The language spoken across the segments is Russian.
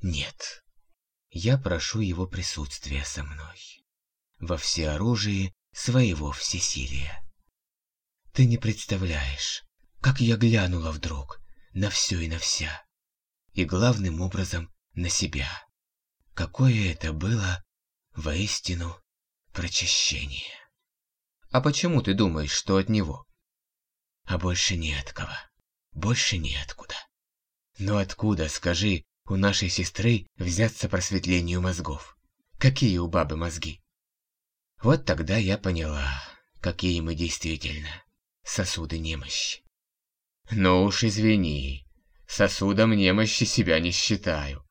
Нет. Я прошу его присутствия со мной. Во всеоружии своего всесилия. Ты не представляешь, как я глянула вдруг на все и на вся. И главным образом на себя. Какое это было воистину прочищение. А почему ты думаешь, что от него? А больше не от кого. Больше не откуда. Но откуда, скажи, у нашей сестры взяться просветлению мозгов? Какие у бабы мозги? Вот тогда я поняла, какие мы действительно сосуды немощи. Ну уж извини, сосудом немощи себя не считаю.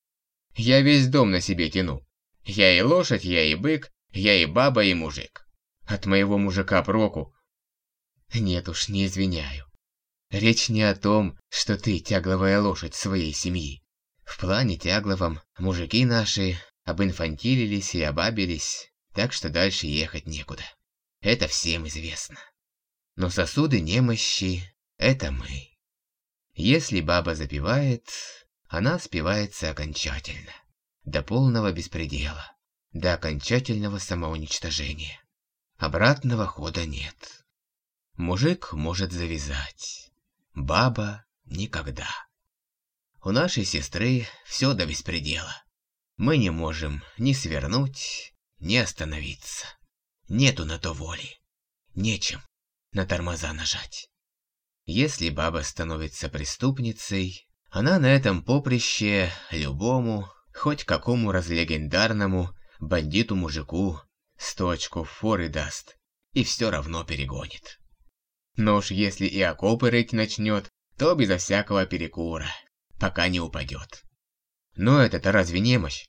Я весь дом на себе тяну. Я и лошадь, я и бык, я и баба, и мужик. От моего мужика проку. Нет уж, не извиняю. Речь не о том, что ты тягловая лошадь своей семьи. В плане тягловом мужики наши обинфантилились и обабились, так что дальше ехать некуда. Это всем известно. Но сосуды немощи — это мы. Если баба запивает, она спивается окончательно, до полного беспредела, до окончательного самоуничтожения. Обратного хода нет. Мужик может завязать, баба никогда. У нашей сестры все до беспредела. Мы не можем ни свернуть, ни остановиться. Нету на то воли. Нечем на тормоза нажать. Если баба становится преступницей, она на этом поприще любому, хоть какому разлегендарному бандиту-мужику сто очков форы даст и все равно перегонит. Но уж если и окопы рыть начнет, то безо всякого перекура, пока не упадет. Но это-то разве немощь?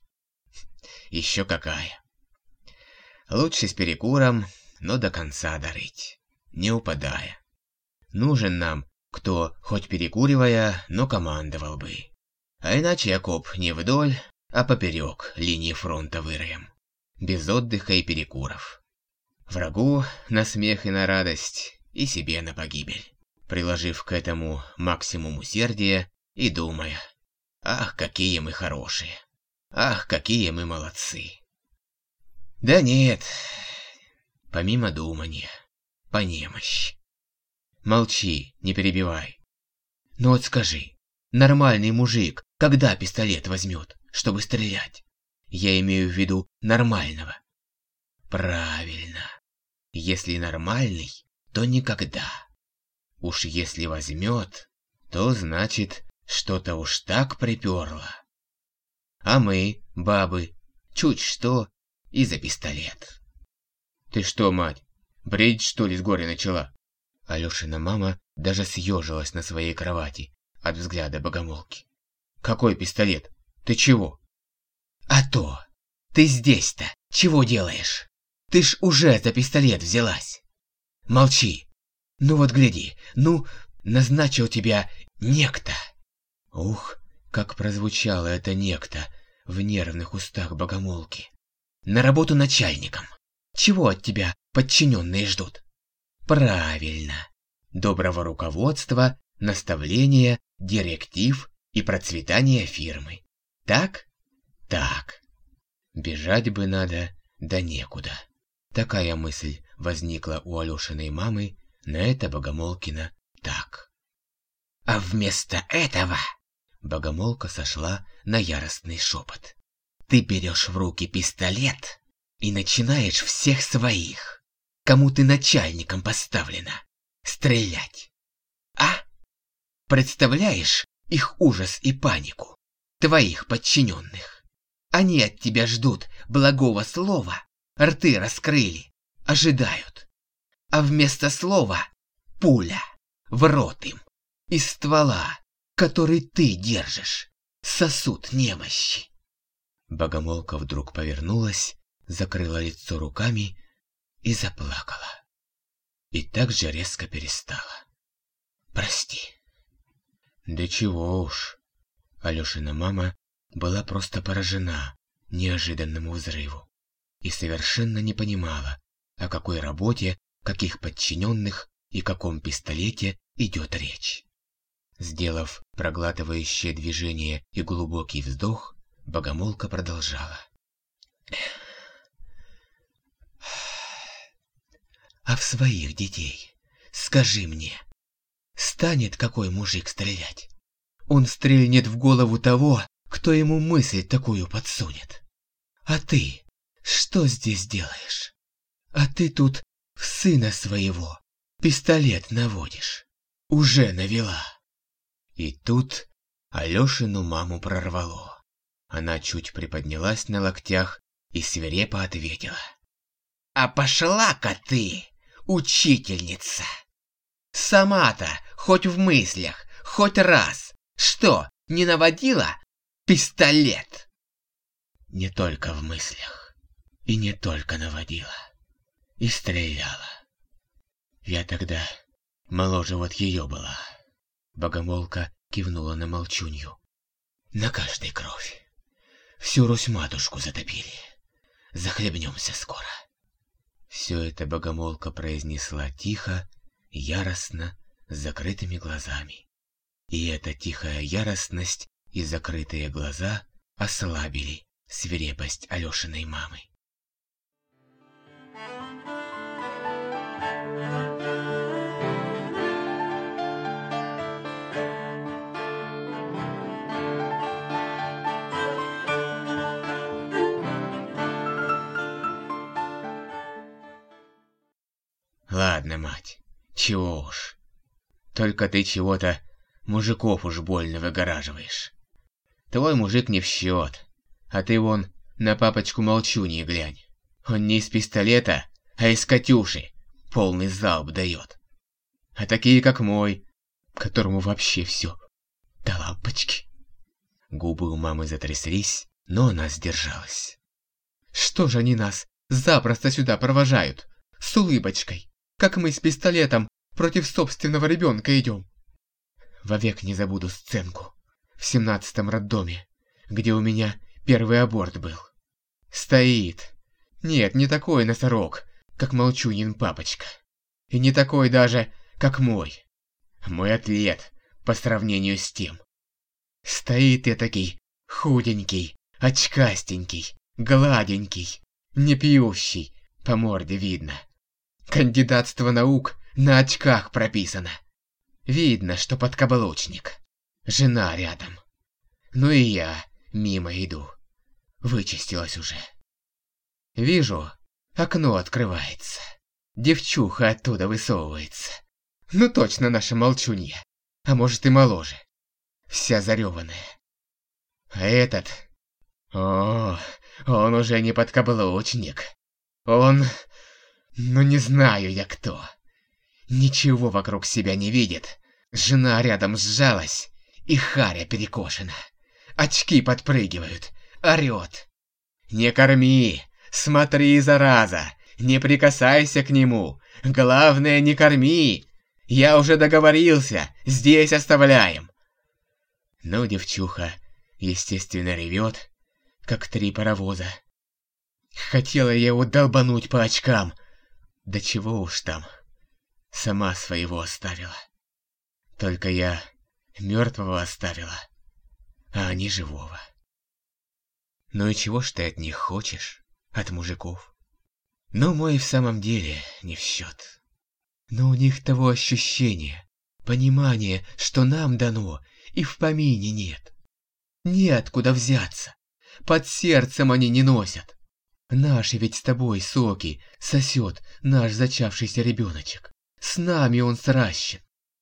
Еще какая. Лучше с перекуром, но до конца дорыть, не упадая. Нужен нам, кто, хоть перекуривая, но командовал бы. А иначе окоп не вдоль, а поперек линии фронта выроем. Без отдыха и перекуров. Врагу на смех и на радость, и себе на погибель. Приложив к этому максимум усердия и думая, ах, какие мы хорошие, ах, какие мы молодцы. Да нет, помимо думания, по немощь. Молчи, не перебивай. Ну вот скажи, нормальный мужик, когда пистолет возьмет, чтобы стрелять? Я имею в виду нормального. Правильно. Если нормальный, то никогда. Уж если возьмет, то значит, что-то уж так приперло. А мы, бабы, чуть что, и за пистолет. Ты что, мать, бредить что ли с горя начала? Алешина мама даже съежилась на своей кровати от взгляда богомолки. «Какой пистолет? Ты чего?» «А то! Ты здесь-то чего делаешь? Ты ж уже за пистолет взялась!» «Молчи! Ну вот гляди, ну, назначил тебя некто!» Ух, как прозвучало это некто в нервных устах богомолки. «На работу начальником! Чего от тебя подчиненные ждут?» Правильно. Доброго руководства, наставления, директив и процветания фирмы. Так? Так. Бежать бы надо, да некуда. Такая мысль возникла у Алешиной мамы, на это Богомолкина так. А вместо этого... Богомолка сошла на яростный шепот. Ты берешь в руки пистолет и начинаешь всех своих кому ты начальником поставлена, стрелять. А? Представляешь их ужас и панику, твоих подчиненных? Они от тебя ждут благого слова, рты раскрыли, ожидают. А вместо слова — пуля в рот им, из ствола, который ты держишь, сосуд немощи. Богомолка вдруг повернулась, закрыла лицо руками и заплакала. И так же резко перестала. «Прости». «Да чего уж». Алешина мама была просто поражена неожиданному взрыву и совершенно не понимала, о какой работе, каких подчиненных и каком пистолете идет речь. Сделав проглатывающее движение и глубокий вздох, Богомолка продолжала. А в своих детей, скажи мне, станет какой мужик стрелять? Он стрельнет в голову того, кто ему мысль такую подсунет. А ты что здесь делаешь? А ты тут в сына своего пистолет наводишь. Уже навела. И тут Алёшину маму прорвало. Она чуть приподнялась на локтях и свирепо ответила. «А пошла-ка ты, учительница! Сама-то, хоть в мыслях, хоть раз, что, не наводила пистолет?» Не только в мыслях, и не только наводила, и стреляла. Я тогда моложе вот ее была. Богомолка кивнула на молчунью. На каждой кровь. Всю Русь-матушку затопили. Захлебнемся скоро. Все это богомолка произнесла тихо, яростно, с закрытыми глазами. И эта тихая яростность и закрытые глаза ослабили свирепость Алешиной мамы. Ладно, мать, чего уж. Только ты чего-то мужиков уж больно выгораживаешь. Твой мужик не в счет, а ты вон на папочку молчуньи глянь. Он не из пистолета, а из Катюши полный залп дает. А такие, как мой, которому вообще все до лампочки. Губы у мамы затряслись, но она сдержалась. Что же они нас запросто сюда провожают? С улыбочкой как мы с пистолетом против собственного ребенка идем. Вовек не забуду сценку в семнадцатом роддоме, где у меня первый аборт был. Стоит. Нет, не такой носорог, как Молчунин папочка. И не такой даже, как мой. Мой атлет по сравнению с тем. Стоит этакий, худенький, очкастенький, гладенький, не пьющий, по морде видно. Кандидатство наук на очках прописано. Видно, что подкаблучник. Жена рядом. Ну и я мимо иду. Вычистилась уже. Вижу, окно открывается. Девчуха оттуда высовывается. Ну точно наша молчунья. А может и моложе. Вся зареванная. А этот... О, он уже не подкаблучник. Он... Но не знаю я кто. Ничего вокруг себя не видит. Жена рядом сжалась, и харя перекошена. Очки подпрыгивают, орёт. «Не корми! Смотри, зараза! Не прикасайся к нему! Главное, не корми! Я уже договорился, здесь оставляем!» Ну, девчуха, естественно, ревет, как три паровоза. Хотела я его долбануть по очкам, да чего уж там. Сама своего оставила. Только я мертвого оставила, а они живого. Ну и чего ж ты от них хочешь, от мужиков? Ну, мой в самом деле не в счет. Но у них того ощущения, понимания, что нам дано, и в помине нет. Неоткуда взяться. Под сердцем они не носят. Наши ведь с тобой соки сосет наш зачавшийся ребеночек. С нами он сращен.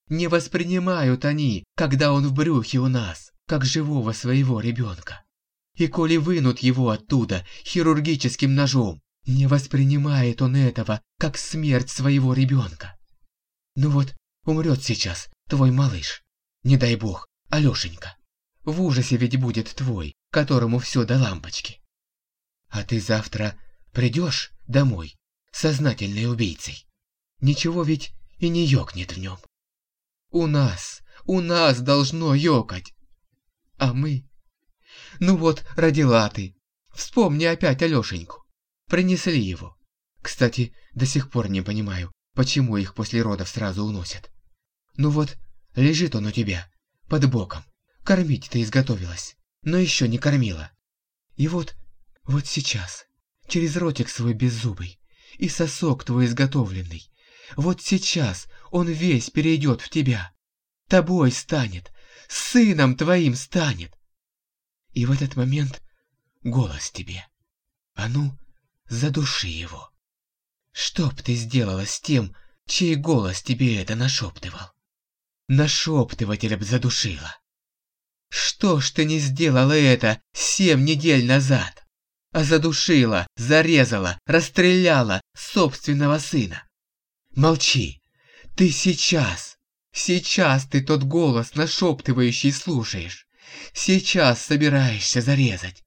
Не воспринимают они, когда он в брюхе у нас, как живого своего ребенка. И коли вынут его оттуда хирургическим ножом, не воспринимает он этого, как смерть своего ребенка. Ну вот, умрет сейчас твой малыш. Не дай бог, Алешенька. В ужасе ведь будет твой, которому все до лампочки. А ты завтра придешь домой сознательной убийцей? Ничего ведь и не ёкнет в нем. У нас, у нас должно ёкать. А мы... Ну вот, родила ты. Вспомни опять Алёшеньку. Принесли его. Кстати, до сих пор не понимаю, почему их после родов сразу уносят. Ну вот, лежит он у тебя, под боком. Кормить ты изготовилась, но еще не кормила. И вот, вот сейчас, через ротик свой беззубый и сосок твой изготовленный, вот сейчас он весь перейдет в тебя, тобой станет, сыном твоим станет. И в этот момент голос тебе. А ну, задуши его. Что б ты сделала с тем, чей голос тебе это нашептывал? Нашептывателя б задушила. Что ж ты не сделала это семь недель назад? Задушила, зарезала, расстреляла собственного сына. Молчи. Ты сейчас, сейчас ты тот голос нашептывающий слушаешь. Сейчас собираешься зарезать.